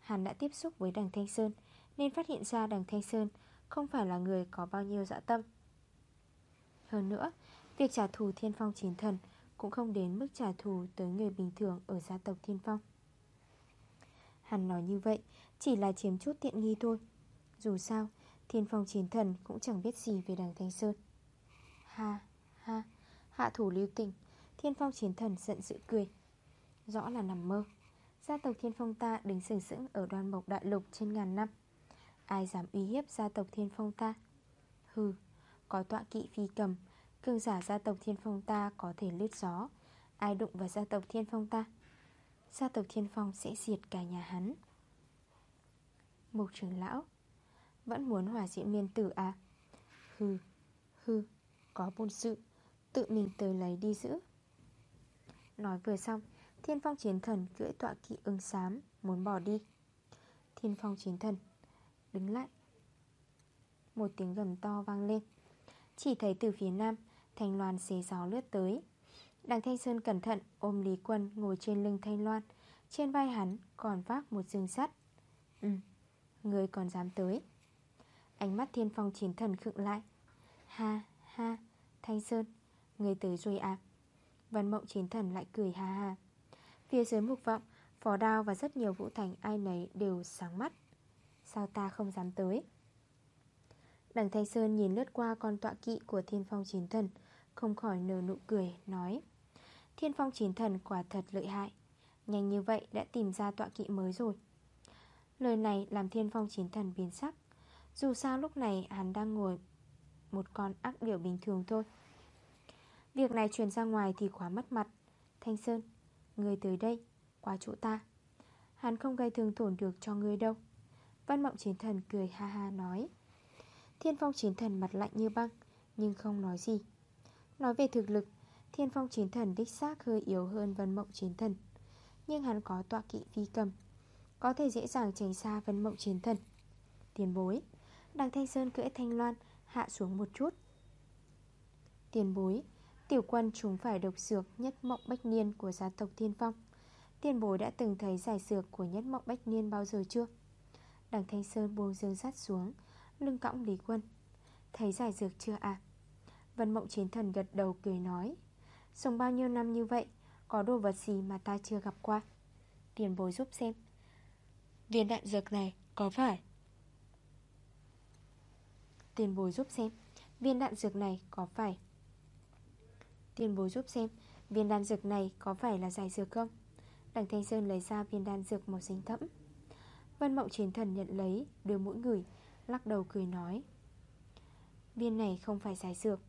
Hắn đã tiếp xúc với đằng Thanh Sơn, Nên phát hiện ra đằng Thanh Sơn Không phải là người có bao nhiêu dạ tâm. Hơn nữa, Việc trả thù Thiên Phong Chiến Thần Cũng không đến mức trả thù tới người bình thường Ở gia tộc Thiên Phong. Hắn nói như vậy Chỉ là chiếm chút tiện nghi thôi. Dù sao Thiên Phong Chiến Thần cũng chẳng biết gì về đằng Thanh Sơn. Ha ha, Hạ thủ lưu tình. Thiên Phong Chiến Thần giận dữ cười. Rõ là nằm mơ. Gia tộc Thiên Phong ta đứng sừng sững ở đoan mộc đại lục trên ngàn năm. Ai dám uy hiếp gia tộc Thiên Phong ta? Hừ, Có tọa kỵ phi cầm Cương giả gia tộc Thiên Phong ta có thể lướt gió. Ai đụng vào gia tộc Thiên Phong ta? Gia tộc Thiên Phong sẽ diệt cả nhà hắn. Mục trưởng lão vẫn muốn hòa diễn miên tử à? Hừ Hừ Có bôn sự Tự mình tới lấy đi giữ. Nói vừa xong Thiên phong chiến thần cưỡi tọa kỵ ưng xám Muốn bỏ đi. Thiên phong chiến thần Đứng lại. Một tiếng gầm to vang lên. Chỉ thấy từ phía nam Thanh loan xế gió lướt tới. Đằng Thanh Sơn cẩn thận ôm Lý Quân ngồi trên lưng Thanh Loan. Trên vai hắn còn vác một dương sắt. Ừ, người còn dám tới. Ánh mắt thiên phong chiến thần khựng lại. Ha, ha, Thanh Sơn Người tới rồi à Vân mộng chiến thần lại cười ha ha. Phía dưới mục vọng Phó đao và rất nhiều vũ thành ai nấy đều sáng mắt. Sao ta không dám tới? Đằng Thanh Sơn nhìn lướt qua con tọa kỵ của thiên phong chiến thần Không khỏi nở nụ cười Nói Thiên phong chiến thần quả thật lợi hại. Nhanh như vậy đã tìm ra tọa kỵ mới rồi. Lời này làm thiên phong chiến thần biến sắc. Dù sao lúc này hắn đang ngồi Một con ác điểu bình thường thôi. Việc này truyền ra ngoài thì quá mất mặt. Thanh Sơn, Người tới đây, Qua chỗ ta. Hắn không gây thương tổn được cho người đâu. Văn mộng chiến thần cười ha ha nói. Thiên phong chiến thần mặt lạnh như băng, Nhưng không nói gì. Nói về thực lực, Thiên phong chiến thần đích xác hơi yếu hơn văn mộng chiến thần. Nhưng hắn có tọa kỵ phi cầm, Có thể dễ dàng tránh xa văn mộng chiến thần. Tiền bối Đằng Thanh Sơn cưỡi Thanh Loan, Hạ xuống một chút. Tiền bối, Tiểu quân chúng phải độc dược nhất mộng bách niên của gia tộc Thiên Phong. Tiền bối đã từng thấy giải dược của nhất mộng bách niên bao giờ chưa? Đằng Thanh Sơn buông dương sắt xuống, Lưng cõng Lý Quân. Thấy giải dược chưa à? Vân mộng chiến thần gật đầu cười nói, Sống bao nhiêu năm như vậy, Có đồ vật gì mà ta chưa gặp qua? Tiền bối giúp xem. Viên đạn dược này có phải Tiền bối giúp xem Viên đạn dược này có phải Tiền bối giúp xem Viên đan dược này có phải là giải dược không? Đằng Thanh Sơn lấy ra viên đan dược màu xanh thẫm. Vân Mộng Chiến Thần nhận lấy Đưa mũi người Lắc đầu cười nói Viên này không phải giải dược.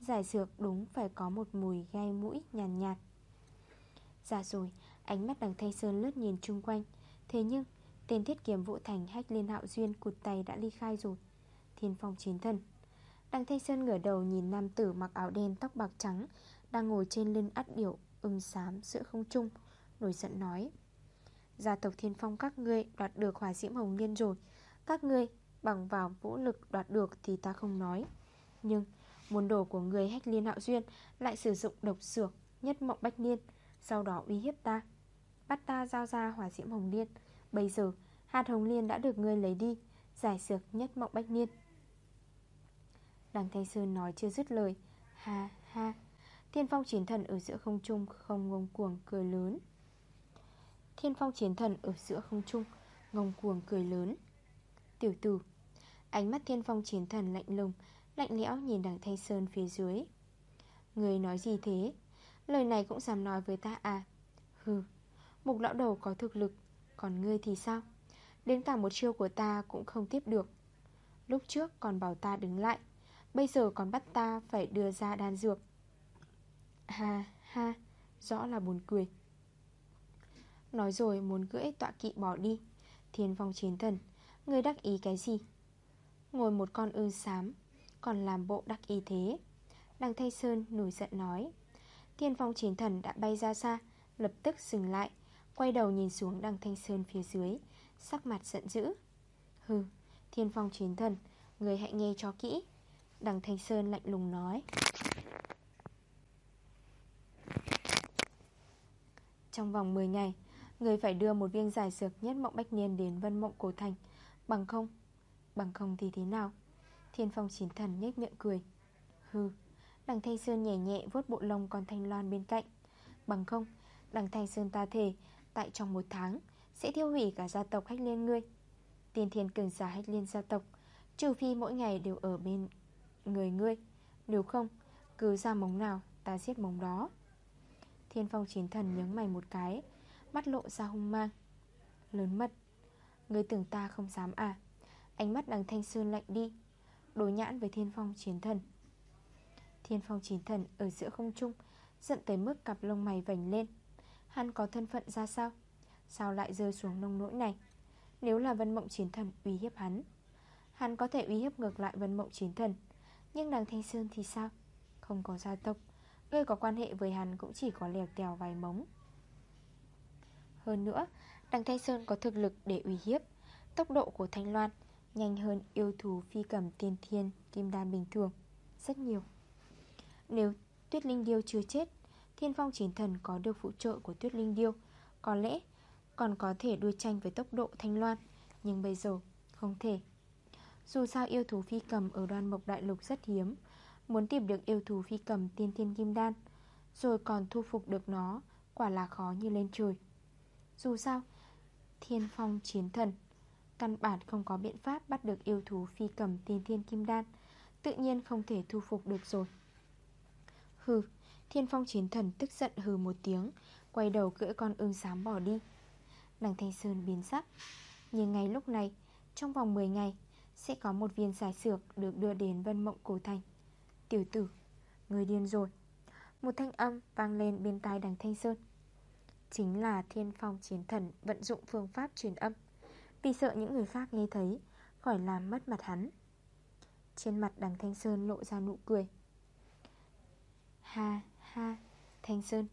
Giải dược đúng phải có một mùi gai mũi nhàn nhạt, nhạt Dạ rồi Ánh mắt đằng Thanh Sơn lướt nhìn chung quanh. Thế nhưng Tên thiết kiếm vụ thành hách liên hạo duyên cụt tay đã ly khai rồi. Thiên phong chiến thần Đằng Thanh Sơn ngửa đầu nhìn nam tử mặc áo đen tóc bạc trắng, Đang ngồi trên lưng ắt điểu ưng xám giữa không trung, Nổi giận nói, Gia tộc thiên phong các ngươi đoạt được hỏa diễm hồng liên rồi. Các ngươi bằng vào vũ lực đoạt được thì ta không nói. Nhưng Môn đồ của người hách liên hạo duyên Lại sử dụng độc dược nhất mộng bách niên, Sau đó uy hiếp ta, Bắt ta giao ra hỏa diễm hồng liên. Bây giờ, hạt hồng liên đã được ngươi lấy đi, Giải dược nhất mộng bách niên. Đằng Thanh Sơn nói chưa dứt lời. Ha ha. Thiên phong chiến thần ở giữa không trung Không ngông cuồng cười lớn. Thiên phong chiến thần ở giữa không trung Ngông cuồng cười lớn. Tiểu tử, Ánh mắt thiên phong chiến thần lạnh lùng, Lạnh lẽo nhìn đằng Thanh Sơn phía dưới. Người nói gì thế? Lời này cũng dám nói với ta à? Hừ, Mục lão đầu có thực lực, Còn ngươi thì sao? Đến cả một chiêu của ta cũng không tiếp được. Lúc trước còn bảo ta đứng lại Bây giờ còn bắt ta phải đưa ra đan dược. Ha ha Rõ là buồn cười. Nói rồi muốn cưỡi tọa kỵ bỏ đi. Thiên phong chiến thần Người đắc ý cái gì? Ngồi một con ư xám Còn làm bộ đắc ý thế. Đằng Thanh Sơn nổi giận nói. Thiên phong chiến thần đã bay ra xa Lập tức dừng lại Quay đầu nhìn xuống đằng Thanh Sơn phía dưới Sắc mặt giận dữ. Hừ, thiên phong chiến thần Người hãy nghe cho kỹ. Đằng Thanh Sơn lạnh lùng nói. Trong vòng 10 ngày, Người phải đưa một viên giải dược nhất mộng bách niên đến Vân Mộng Cổ Thành. Bằng không Bằng không thì thế nào? Thiên phong chiến thần nhếch miệng cười. Hừ, Đằng Thanh Sơn nhẹ nhẹ vuốt bộ lông con Thanh Loan bên cạnh. Bằng không, Đằng Thanh Sơn ta thề, Tại trong một tháng, Sẽ thiêu hủy cả gia tộc hách liên ngươi. Tiên thiên cường giả hách liên gia tộc, Trừ phi mỗi ngày đều ở bên người ngươi, Nếu không, Cứ ra mống nào, ta giết mống đó. Thiên phong chiến thần nhớ mày một cái, Mắt lộ ra hung mang. Lớn mật Ngươi tưởng ta không dám à? Ánh mắt đằng thanh sơn lạnh đi, Đối nhãn với thiên phong chiến thần. Thiên phong chiến thần ở giữa không trung, Giận tới mức cặp lông mày vành lên. Hắn có thân phận ra sao? Sao lại rơi xuống nông nỗi này? Nếu là vân mộng chiến thần uy hiếp hắn Hắn có thể uy hiếp ngược lại vân mộng chiến thần. Nhưng đằng Thanh Sơn thì sao? Không có gia tộc. Ngươi có quan hệ với hắn cũng chỉ có lèo tèo vài mống. Hơn nữa Đằng Thanh Sơn có thực lực để uy hiếp. Tốc độ của Thanh Loan Nhanh hơn yêu thú phi cầm tiên thiên, Kim đan bình thường, Rất nhiều. Nếu Tuyết Linh Điêu chưa chết, Thiên Phong Chiến Thần có được phụ trợ của Tuyết Linh Điêu, Có lẽ còn có thể đua tranh với tốc độ Thanh Loan. Nhưng bây giờ không thể. Dù sao yêu thú phi cầm ở đoan mộc đại lục rất hiếm. Muốn tìm được yêu thú phi cầm tiên thiên kim đan, Rồi còn thu phục được nó, Quả là khó như lên trời. Dù sao, Thiên phong chiến thần, Căn bản không có biện pháp bắt được yêu thú phi cầm tiên thiên kim đan, Tự nhiên không thể thu phục được rồi. Hừ, Thiên phong chiến thần tức giận hừ một tiếng, Quay đầu cưỡi con ưng xám bỏ đi. Đằng Thanh Sơn biến sắc. Nhưng ngay lúc này, Trong vòng 10 ngày sẽ có một viên giải sược được đưa đến Vân Mộng Cổ Thành. Tiểu tử, Người điên rồi. Một thanh âm vang lên bên tai đằng Thanh Sơn. Chính là thiên phong chiến thần Vận dụng phương pháp truyền âm. Vì sợ những người khác nghe thấy, Khỏi làm mất mặt hắn. Trên mặt đằng Thanh Sơn lộ ra nụ cười. Ha ha, Thanh Sơn.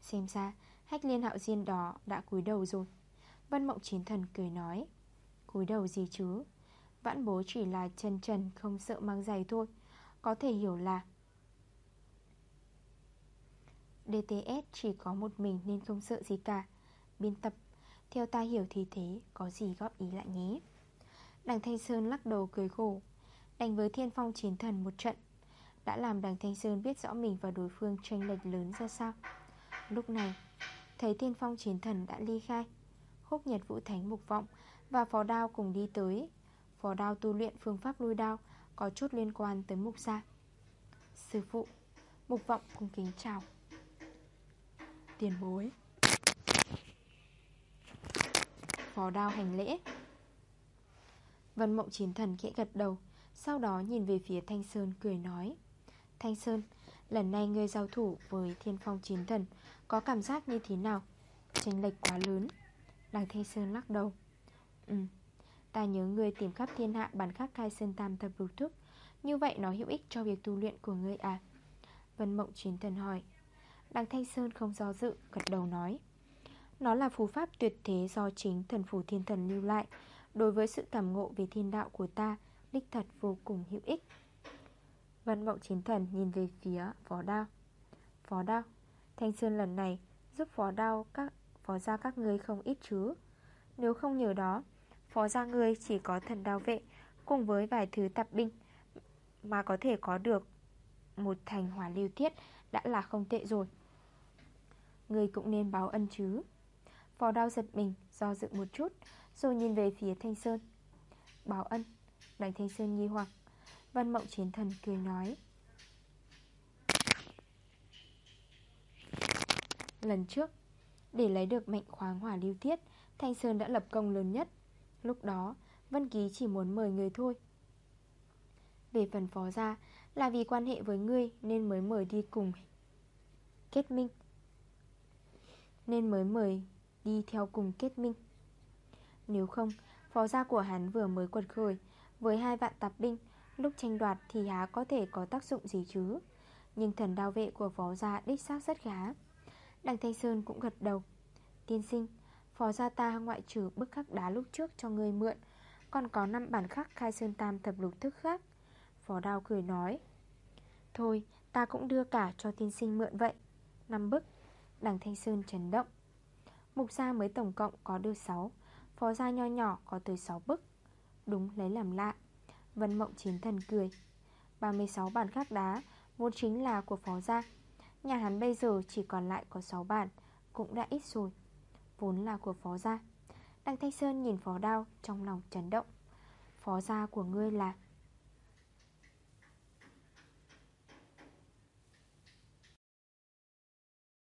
Xem ra, hách liên hạo diên đó đã cúi đầu rồi. Vân mộng chiến thần cười nói, cúi đầu gì chứ? Vãn bố chỉ là chân trần, không sợ mang giày thôi. Có thể hiểu là DTS chỉ có một mình nên không sợ gì cả. Biên tập, Theo ta hiểu thì thế, Có gì góp ý lại nhé. Đằng Thanh Sơn lắc đầu cười khổ. Đánh với thiên phong chiến thần một trận, Đã làm đằng Thanh Sơn biết rõ mình và đối phương tranh lệch lớn ra sao. Lúc này, Thấy thiên phong chiến thần đã ly khai Khúc Nhật Vũ Thánh Mục Vọng Và Phó Đao cùng đi tới. Vỏ Đao tu luyện phương pháp lui đao Có chút liên quan tới Mục Gia Sư phụ, Mục Vọng cung kính chào. Tiền bối. Vỏ Đao hành lễ. Vân Mộng Chiến Thần khẽ gật đầu, Sau đó nhìn về phía Thanh Sơn cười nói, Thanh Sơn, Lần này ngươi giao thủ với Thiên Phong Chiến Thần Có cảm giác như thế nào? Tranh lệch quá lớn. Đằng Thanh Sơn lắc đầu Ừ Ta nhớ ngươi tìm khắp thiên hạ bản khắc khai sơn tam thập lục thức Như vậy nó hữu ích cho việc tu luyện của ngươi à? Vân Mộng Chiến Thần hỏi. Đằng Thanh Sơn không do dự, Gật đầu nói. Nó là phù pháp tuyệt thế do chính thần phủ thiên thần lưu lại. Đối với sự cảm ngộ về thiên đạo của ta, Đích thật vô cùng hữu ích. Vân Mộng Chiến Thần nhìn về phía Phó Đao. Phó Đao, Thanh Sơn lần này giúp Phó Đao các, Phó gia các ngươi không ít chứ? Nếu không nhờ đó Phó gia ngươi chỉ có thần đao vệ, Cùng với vài thứ tạp binh, Mà có thể có được Một thành hỏa lưu thiết Đã là không tệ rồi. Ngươi cũng nên báo ân chứ. Phó đao giật mình, Do dự một chút, Rồi nhìn về phía Thanh Sơn. Báo ân Đành Thanh Sơn nghi hoặc. Văn mộng chiến thần cười nói. Lần trước, Để lấy được mệnh khoáng hỏa lưu thiết, Thanh Sơn đã lập công lớn nhất. Lúc đó Vân Ký chỉ muốn mời người thôi. Về phần phó ra Là vì quan hệ với ngươi Nên mới mời đi cùng Kết minh. Nên mới mời đi theo cùng kết minh. Nếu không, phó gia của hắn vừa mới quật khởi Với hai vạn tạp binh Lúc tranh đoạt thì há có thể có tác dụng gì chứ? Nhưng thần đao vệ của phó gia đích xác rất khá. Đằng Thanh Sơn cũng gật đầu. Tiên sinh Phó gia ta ngoại trừ bức khắc đá lúc trước cho người mượn, Còn có 5 bản khắc khai sơn tam thập lục thức khác. Phó đao cười nói, Thôi, ta cũng đưa cả cho tiên sinh mượn vậy. Năm bức, Đằng Thanh Sơn chấn động. Mục gia mới tổng cộng có được 6 Phó gia nho nhỏ có tới 6 bức. Đúng lấy làm lạ, Vân Mộng Chiến Thần cười. 36 bản khắc đá, Vốn chính là của phó gia, Nhà hắn bây giờ chỉ còn lại có 6 bản, Cũng đã ít rồi. Vốn là của phó gia. Đăng Thanh Sơn nhìn phó đao Trong lòng chấn động. Phó gia của ngươi là